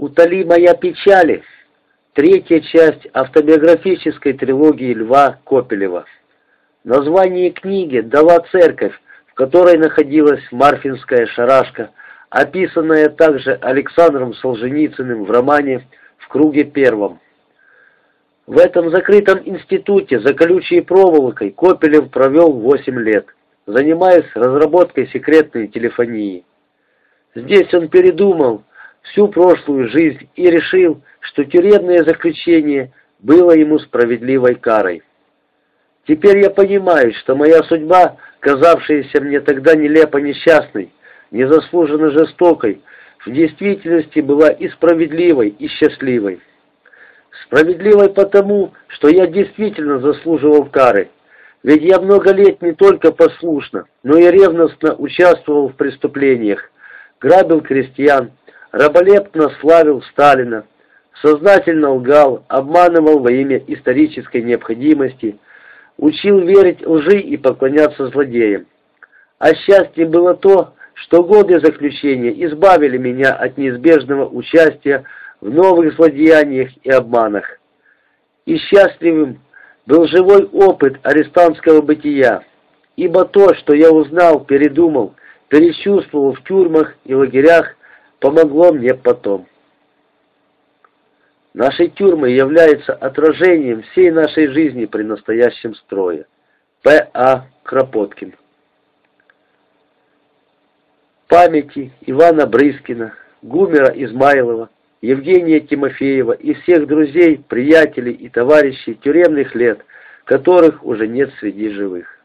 «Утоли моя печали» — третья часть автобиографической трилогии Льва Копелева. Название книги дала церковь, в которой находилась Марфинская шарашка, описанная также Александром Солженицыным в романе «В круге первом». В этом закрытом институте за колючей проволокой Копелев провел 8 лет, занимаясь разработкой секретной телефонии. Здесь он передумал всю прошлую жизнь и решил, что тюремное заключение было ему справедливой карой. Теперь я понимаю, что моя судьба, казавшаяся мне тогда нелепо несчастной, незаслуженно жестокой, в действительности была и справедливой, и счастливой. Справедливой потому, что я действительно заслуживал кары, ведь я много лет не только послушно, но и ревностно участвовал в преступлениях, грабил крестьян, раболепно славил Сталина, сознательно лгал, обманывал во имя исторической необходимости, учил верить лжи и поклоняться злодеям. А счастьем было то, что годы заключения избавили меня от неизбежного участия в новых злодеяниях и обманах. И счастливым был живой опыт арестантского бытия, ибо то, что я узнал, передумал, перечувствовал в тюрьмах и лагерях, помогло мне потом. Наши тюрьмы являются отражением всей нашей жизни при настоящем строе. П. А. Кропоткин Памяти Ивана Брыскина, Гумера Измайлова, Евгения Тимофеева и всех друзей, приятелей и товарищей тюремных лет, которых уже нет среди живых.